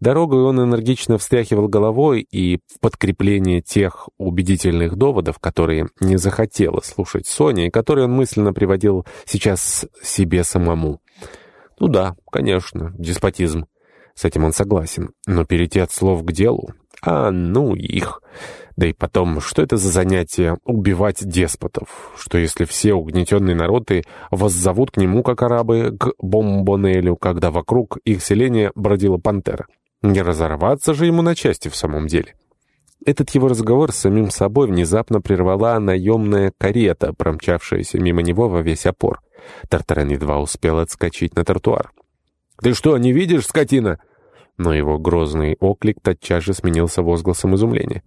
Дорогой он энергично встряхивал головой, и в подкрепление тех убедительных доводов, которые не захотела слушать Соня, и которые он мысленно приводил сейчас себе самому. Ну да, конечно, деспотизм. С этим он согласен. Но перейти от слов к делу? А ну их... Да и потом, что это за занятие убивать деспотов? Что если все угнетенные народы воззовут к нему, как арабы, к Бомбонелю, когда вокруг их селения бродила пантера? Не разорваться же ему на части в самом деле. Этот его разговор с самим собой внезапно прервала наемная карета, промчавшаяся мимо него во весь опор. Тартарен едва успел отскочить на тротуар. «Ты что, не видишь, скотина?» Но его грозный оклик тотчас же сменился возгласом изумления.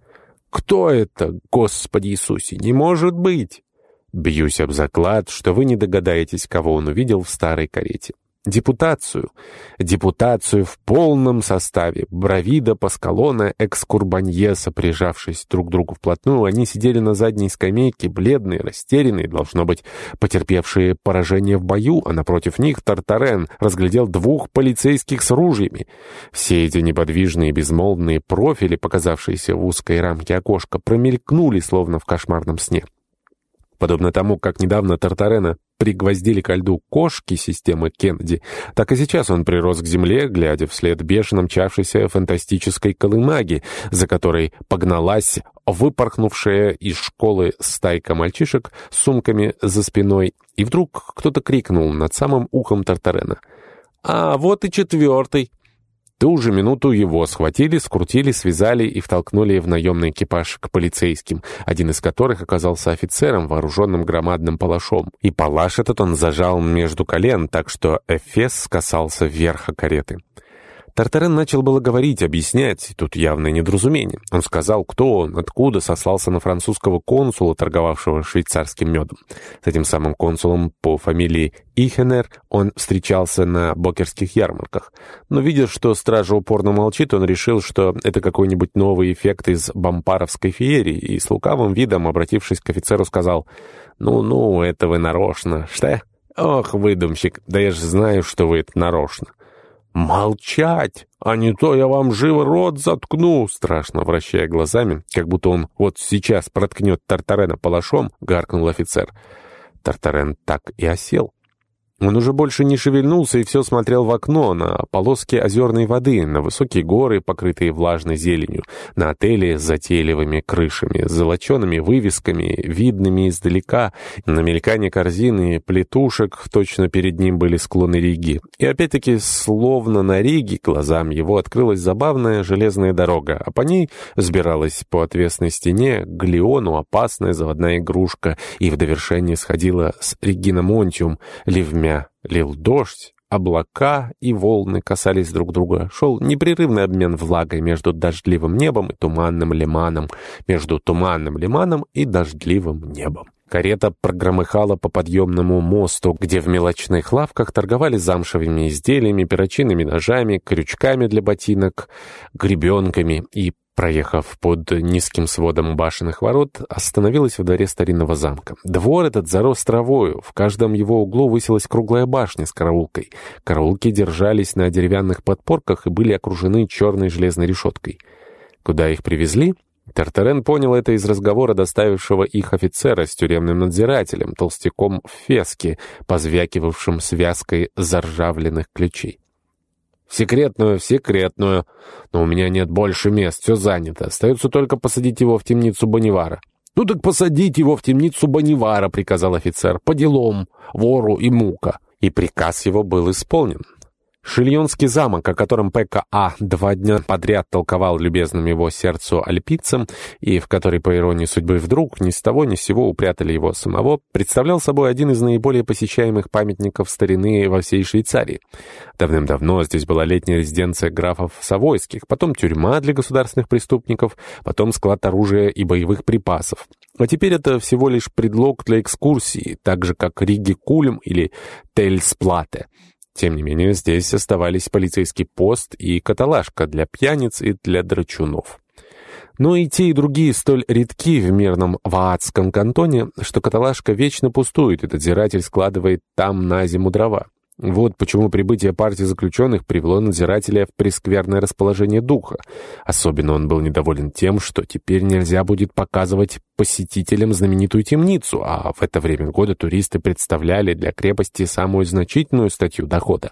«Кто это, Господи Иисусе? Не может быть!» Бьюсь об заклад, что вы не догадаетесь, кого он увидел в старой карете. Депутацию. Депутацию в полном составе. Бравида, Паскалона, Экскурбаньеса, прижавшись друг к другу вплотную, они сидели на задней скамейке, бледные, растерянные, должно быть, потерпевшие поражение в бою, а напротив них Тартарен разглядел двух полицейских с ружьями. Все эти неподвижные безмолвные профили, показавшиеся в узкой рамке окошка, промелькнули, словно в кошмарном сне. Подобно тому, как недавно Тартарена пригвоздили ко льду кошки системы Кеннеди, так и сейчас он прирос к земле, глядя вслед бешено мчавшейся фантастической колымаги, за которой погналась выпорхнувшая из школы стайка мальчишек с сумками за спиной, и вдруг кто-то крикнул над самым ухом Тартарена. «А, вот и четвертый!» Ту же минуту его схватили, скрутили, связали и втолкнули в наемный экипаж к полицейским, один из которых оказался офицером, вооруженным громадным палашом. И палаш этот он зажал между колен, так что Эфес касался верха кареты. Тартарен начал было говорить, объяснять, тут явное недоразумение. Он сказал, кто он, откуда, сослался на французского консула, торговавшего швейцарским медом. С этим самым консулом по фамилии Ихенер он встречался на бокерских ярмарках. Но видя, что стража упорно молчит, он решил, что это какой-нибудь новый эффект из бампаровской феерии, и с лукавым видом, обратившись к офицеру, сказал «Ну-ну, это вы нарочно, что?» «Ох, выдумщик, да я же знаю, что вы это нарочно». «Молчать! А не то я вам живо рот заткну!» Страшно вращая глазами, как будто он вот сейчас проткнет Тартарена палашом, гаркнул офицер. Тартарен так и осел. Он уже больше не шевельнулся и все смотрел в окно, на полоски озерной воды, на высокие горы, покрытые влажной зеленью, на отели с затейливыми крышами, с золочеными вывесками, видными издалека, на мелькание корзины, плетушек, точно перед ним были склоны Риги. И опять-таки, словно на Риге, глазам его открылась забавная железная дорога, а по ней взбиралась по отвесной стене Глиону опасная заводная игрушка, и в довершение сходила с Регина Монтиум, ливмя Лил дождь, облака и волны касались друг друга. Шел непрерывный обмен влагой между дождливым небом и туманным лиманом, между туманным лиманом и дождливым небом. Карета прогромыхала по подъемному мосту, где в мелочных лавках торговали замшевыми изделиями, перочинными ножами, крючками для ботинок, гребенками и Проехав под низким сводом башенных ворот, остановилась во дворе старинного замка. Двор этот зарос травою, в каждом его углу высилась круглая башня с караулкой. Караулки держались на деревянных подпорках и были окружены черной железной решеткой. Куда их привезли? Тартарен понял это из разговора доставившего их офицера с тюремным надзирателем, толстяком в феске, позвякивавшим связкой заржавленных ключей. «Секретную, секретную. Но у меня нет больше мест, все занято. Остается только посадить его в темницу Бонивара». «Ну так посадить его в темницу Бонивара», — приказал офицер, — «по делам, вору и мука». И приказ его был исполнен. Шильонский замок, о котором ПКА два дня подряд толковал любезным его сердцу альпийцам, и в который, по иронии судьбы, вдруг ни с того ни с сего упрятали его самого, представлял собой один из наиболее посещаемых памятников старины во всей Швейцарии. Давным-давно здесь была летняя резиденция графов Савойских, потом тюрьма для государственных преступников, потом склад оружия и боевых припасов. А теперь это всего лишь предлог для экскурсии, так же как Риги Кульм или Тельсплате. Тем не менее, здесь оставались полицейский пост и каталажка для пьяниц и для драчунов. Но и те, и другие столь редки в мирном ваадском кантоне, что каталажка вечно пустует, и надзиратель складывает там на зиму дрова. Вот почему прибытие партии заключенных привело надзирателя в прескверное расположение духа. Особенно он был недоволен тем, что теперь нельзя будет показывать посетителям знаменитую темницу, а в это время года туристы представляли для крепости самую значительную статью дохода.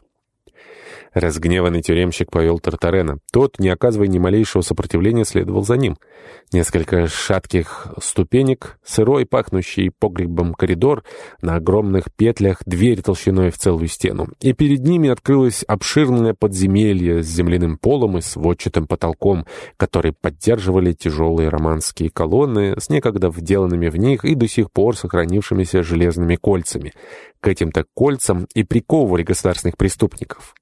Разгневанный тюремщик повел Тартарена. Тот, не оказывая ни малейшего сопротивления, следовал за ним. Несколько шатких ступенек, сырой, пахнущий погребом коридор, на огромных петлях дверь толщиной в целую стену. И перед ними открылось обширное подземелье с земляным полом и сводчатым потолком, который поддерживали тяжелые романские колонны с некогда вделанными в них и до сих пор сохранившимися железными кольцами. К этим-то кольцам и приковывали государственных преступников.